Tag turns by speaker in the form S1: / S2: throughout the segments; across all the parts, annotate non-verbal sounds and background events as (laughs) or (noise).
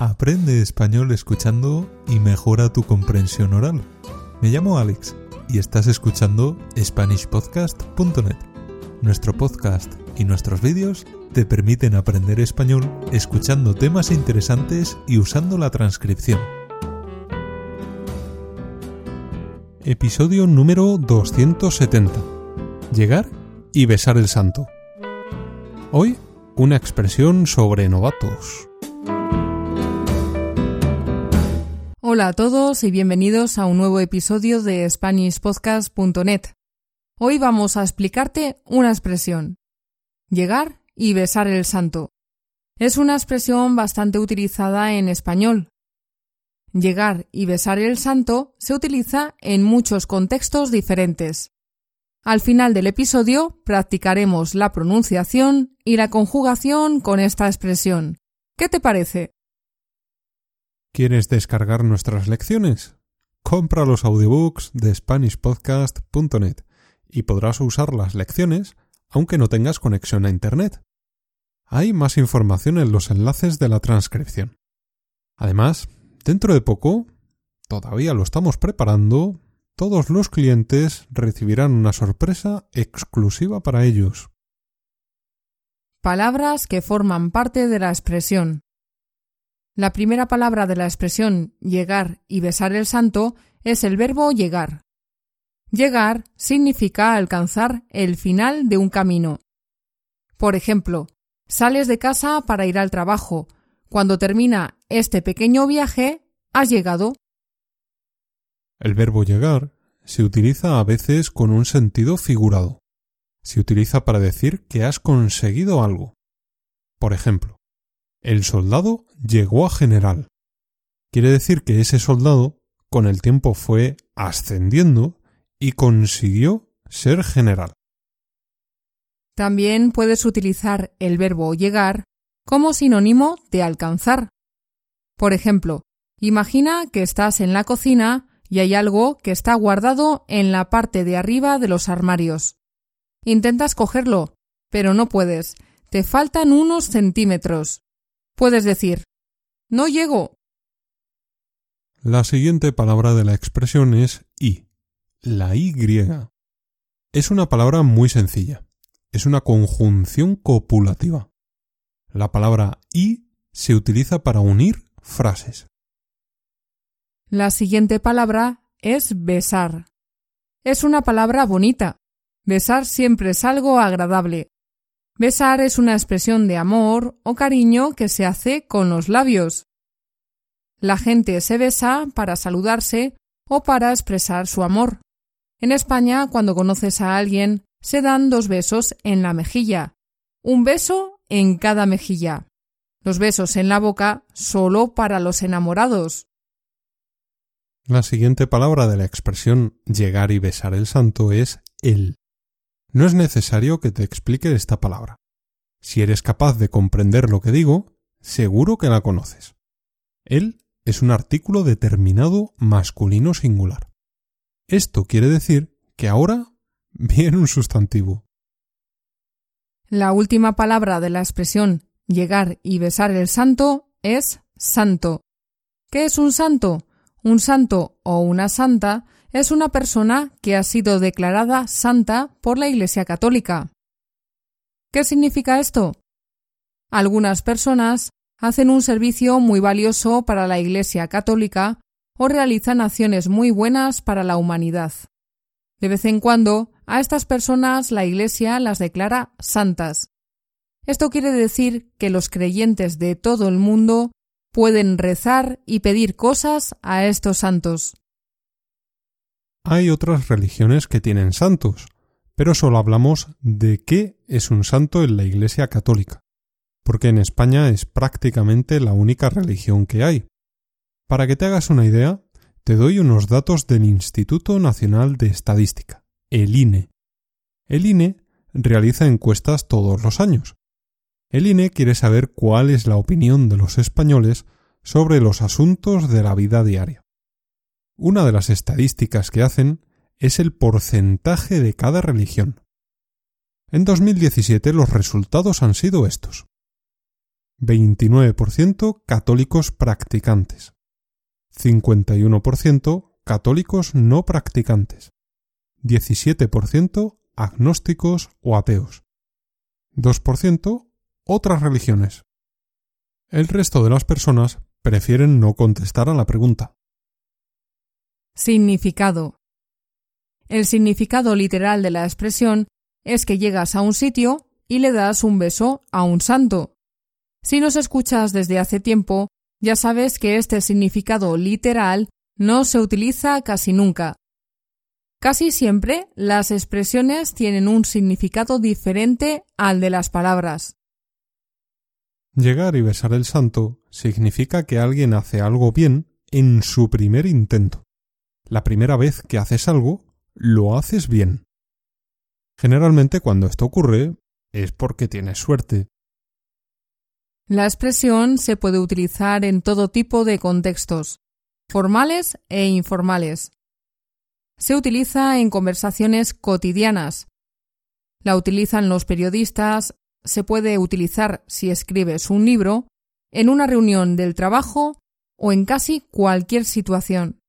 S1: Aprende español escuchando y mejora tu comprensión oral. Me llamo Alex y estás escuchando SpanishPodcast.net. Nuestro podcast y nuestros vídeos te permiten aprender español escuchando temas interesantes y usando la transcripción. Episodio número 270. Llegar y besar el santo. Hoy, una expresión sobre novatos.
S2: Hola a todos y bienvenidos a un nuevo episodio de SpanishPodcast.net. Hoy vamos a explicarte una expresión. Llegar y besar el santo. Es una expresión bastante utilizada en español. Llegar y besar el santo se utiliza en muchos contextos diferentes. Al final del episodio practicaremos la pronunciación y la conjugación con esta expresión. ¿Qué te parece?
S1: ¿Quieres descargar nuestras lecciones? Compra los audiobooks de SpanishPodcast.net y podrás usar las lecciones aunque no tengas conexión a Internet. Hay más información en los enlaces de la transcripción. Además, dentro de poco, todavía lo estamos preparando, todos los clientes recibirán una sorpresa exclusiva para ellos.
S2: Palabras que forman parte de la expresión. La primera palabra de la expresión llegar y besar el santo es el verbo llegar. Llegar significa alcanzar el final de un camino. Por ejemplo, sales de casa para ir al trabajo. Cuando termina este pequeño viaje, has llegado.
S1: El verbo llegar se utiliza a veces con un sentido figurado. Se utiliza para decir que has conseguido algo. Por ejemplo, el soldado llegó a general. Quiere decir que ese soldado con el tiempo fue ascendiendo y consiguió ser general.
S2: También puedes utilizar el verbo llegar como sinónimo de alcanzar. Por ejemplo, imagina que estás en la cocina y hay algo que está guardado en la parte de arriba de los armarios. Intentas cogerlo, pero no puedes. Te faltan unos centímetros. Puedes decir, no llego.
S1: La siguiente palabra de la expresión es y. La Y. Es una palabra muy sencilla. Es una conjunción copulativa. La palabra y se utiliza para unir frases.
S2: La siguiente palabra es besar. Es una palabra bonita. Besar siempre es algo agradable. Besar es una expresión de amor o cariño que se hace con los labios. La gente se besa para saludarse o para expresar su amor. En España, cuando conoces a alguien, se dan dos besos en la mejilla, un beso en cada mejilla. Los besos en la boca solo para los enamorados.
S1: La siguiente palabra de la expresión llegar y besar el santo es el. No es necesario que te explique esta palabra. Si eres capaz de comprender lo que digo, seguro que la conoces. Él es un artículo determinado masculino singular. Esto quiere decir que ahora viene un sustantivo.
S2: La última palabra de la expresión llegar y besar el santo es santo. ¿Qué es un santo? Un santo o una santa es una persona que ha sido declarada santa por la Iglesia Católica. ¿Qué significa esto? Algunas personas hacen un servicio muy valioso para la Iglesia Católica o realizan acciones muy buenas para la humanidad. De vez en cuando, a estas personas la Iglesia las declara santas. Esto quiere decir que los creyentes de todo el mundo pueden rezar y pedir cosas a estos santos.
S1: Hay otras religiones que tienen santos, pero solo hablamos de qué es un santo en la Iglesia católica, porque en España es prácticamente la única religión que hay. Para que te hagas una idea, te doy unos datos del Instituto Nacional de Estadística, el INE. El INE realiza encuestas todos los años. El INE quiere saber cuál es la opinión de los españoles sobre los asuntos de la vida diaria. Una de las estadísticas que hacen es el porcentaje de cada religión. En 2017 los resultados han sido estos. 29% católicos practicantes, 51% católicos no practicantes, 17% agnósticos o ateos, 2% otras religiones. El resto de las personas prefieren no contestar a la pregunta.
S2: Significado. El significado literal de la expresión es que llegas a un sitio y le das un beso a un santo. Si nos escuchas desde hace tiempo, ya sabes que este significado literal no se utiliza casi nunca. Casi siempre las expresiones tienen un significado diferente al de las palabras.
S1: Llegar y besar el santo significa que alguien hace algo bien en su primer intento. La primera vez que haces algo, lo haces bien. Generalmente cuando esto ocurre es porque tienes suerte.
S2: La expresión se puede utilizar en todo tipo de contextos, formales e informales. Se utiliza en conversaciones cotidianas. La utilizan los periodistas, se puede utilizar si escribes un libro, en una reunión del trabajo o en casi cualquier situación.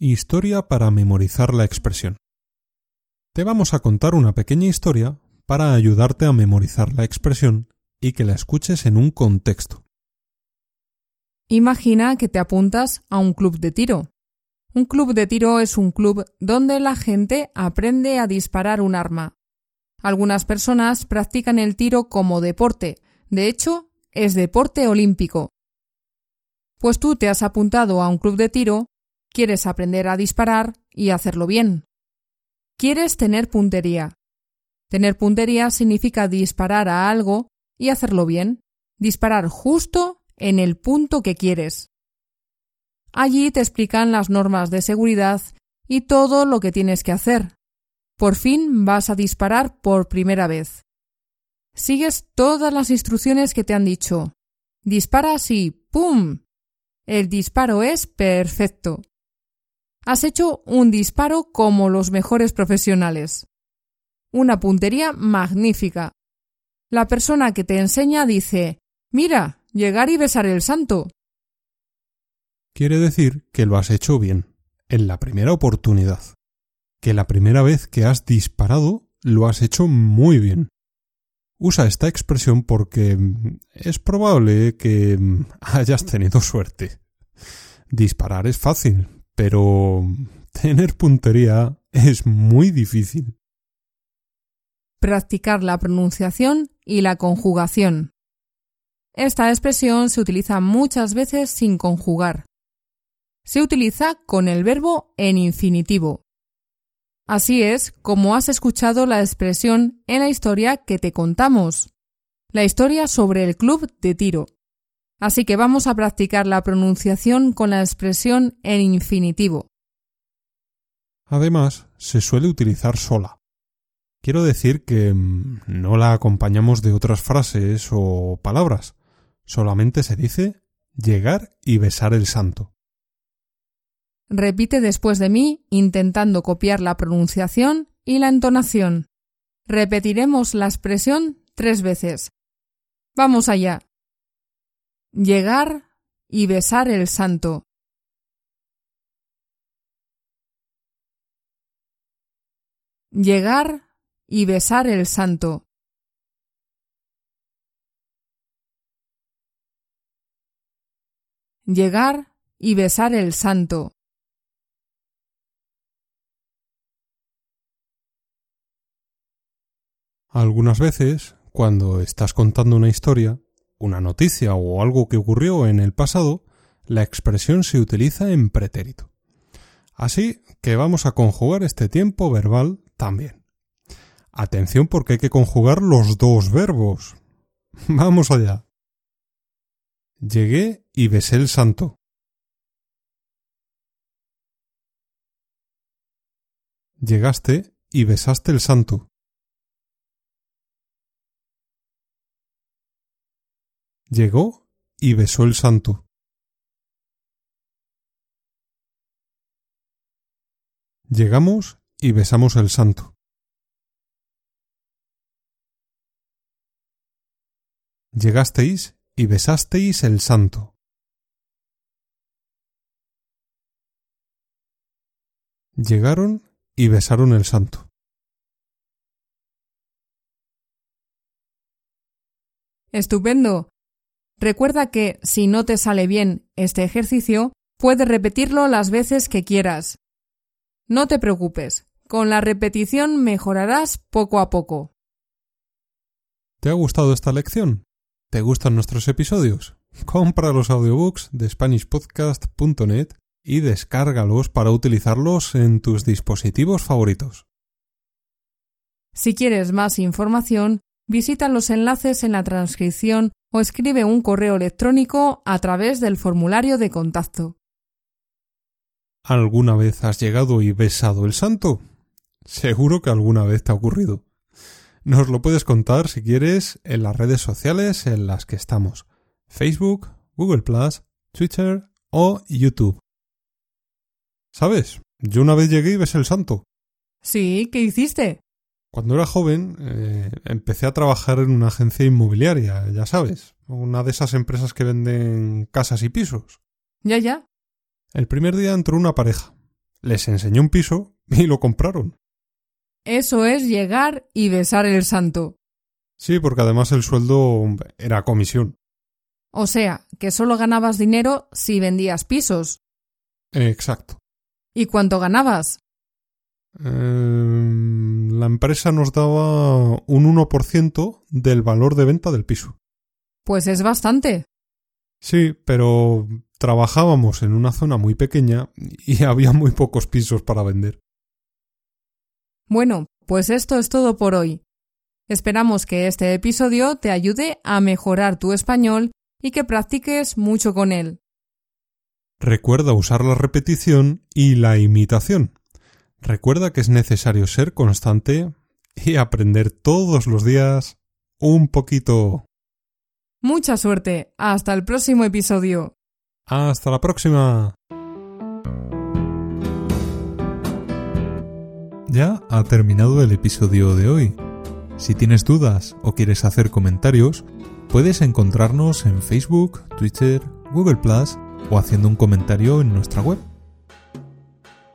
S1: Historia para memorizar la expresión. Te vamos a contar una pequeña historia para ayudarte a memorizar la expresión y que la escuches en un contexto.
S2: Imagina que te apuntas a un club de tiro. Un club de tiro es un club donde la gente aprende a disparar un arma. Algunas personas practican el tiro como deporte, de hecho, es deporte olímpico. Pues tú te has apuntado a un club de tiro, quieres aprender a disparar y hacerlo bien. Quieres tener puntería. Tener puntería significa disparar a algo y hacerlo bien, disparar justo en el punto que quieres. Allí te explican las normas de seguridad y todo lo que tienes que hacer. Por fin vas a disparar por primera vez. Sigues todas las instrucciones que te han dicho. Disparas y ¡pum! El disparo es perfecto. Has hecho un disparo como los mejores profesionales. Una puntería magnífica. La persona que te enseña dice Mira, llegar y besar el santo.
S1: Quiere decir que lo has hecho bien, en la primera oportunidad que la primera vez que has disparado lo has hecho muy bien. Usa esta expresión porque es probable que (laughs) hayas tenido suerte. Disparar es fácil, pero tener puntería es muy difícil.
S2: Practicar la pronunciación y la conjugación. Esta expresión se utiliza muchas veces sin conjugar. Se utiliza con el verbo en infinitivo. Así es como has escuchado la expresión en la historia que te contamos, la historia sobre el club de tiro. Así que vamos a practicar la pronunciación con la expresión en infinitivo.
S1: Además, se suele utilizar sola. Quiero decir que mm, no la acompañamos de otras frases o palabras, solamente se dice llegar y besar el santo.
S2: Repite después de mí intentando copiar la pronunciación y la entonación. Repetiremos la expresión tres veces. Vamos allá. Llegar y besar el santo. Llegar y besar el santo. Llegar y besar el santo.
S1: Algunas veces, cuando estás contando una historia, una noticia o algo que ocurrió en el pasado, la expresión se utiliza en pretérito. Así que vamos a conjugar este tiempo verbal también. Atención porque hay que conjugar los dos verbos. (laughs) Vamos allá. Llegué y besé el santo. Llegaste y besaste el santo. Llegó y besó el santo. Llegamos y besamos el santo. Llegasteis y besasteis el santo. Llegaron y besaron el santo.
S2: Estupendo. Recuerda que si no te sale bien este ejercicio, puedes repetirlo las veces que quieras. No te preocupes, con la repetición mejorarás poco a poco.
S1: ¿Te ha gustado esta lección? ¿Te gustan nuestros episodios? Compra los audiobooks de SpanishPodcast.net y descárgalos para utilizarlos en tus dispositivos favoritos.
S2: Si quieres más información, visita los enlaces en la transcripción o escribe un correo electrónico a través del formulario de contacto.
S1: ¿Alguna vez has llegado y besado el santo? Seguro que alguna vez te ha ocurrido. Nos lo puedes contar si quieres en las redes sociales en las que estamos. Facebook, Google ⁇ Twitter o YouTube. ¿Sabes? Yo una vez llegué y besé el santo.
S2: Sí, ¿qué hiciste?
S1: Cuando era joven eh, empecé a trabajar en una agencia inmobiliaria, ya sabes, una de esas empresas que venden casas y pisos.
S2: Ya, ya.
S1: El primer día entró una pareja. Les enseñé un piso y lo compraron.
S2: Eso es llegar y besar el santo.
S1: Sí, porque además el sueldo era comisión.
S2: O sea, que solo ganabas dinero si vendías pisos.
S1: Exacto.
S2: ¿Y cuánto ganabas?
S1: Em, la empresa nos daba un 1% del valor de venta del piso.
S2: Pues es bastante.
S1: Sí, pero trabajábamos en una zona muy pequeña y (laughs) había muy pocos pisos para vender.
S2: Bueno, pues esto es todo por hoy. Esperamos que este episodio te ayude a mejorar tu español y que practiques mucho con él.
S1: Recuerda usar la repetición y la imitación. Recuerda que es necesario ser constante y aprender todos los días un poquito.
S2: Mucha suerte. Hasta el próximo episodio.
S1: Hasta la próxima. Ya ha terminado el episodio de hoy. Si tienes dudas o quieres hacer comentarios, puedes encontrarnos en Facebook, Twitter, Google Plus o haciendo un comentario en nuestra web.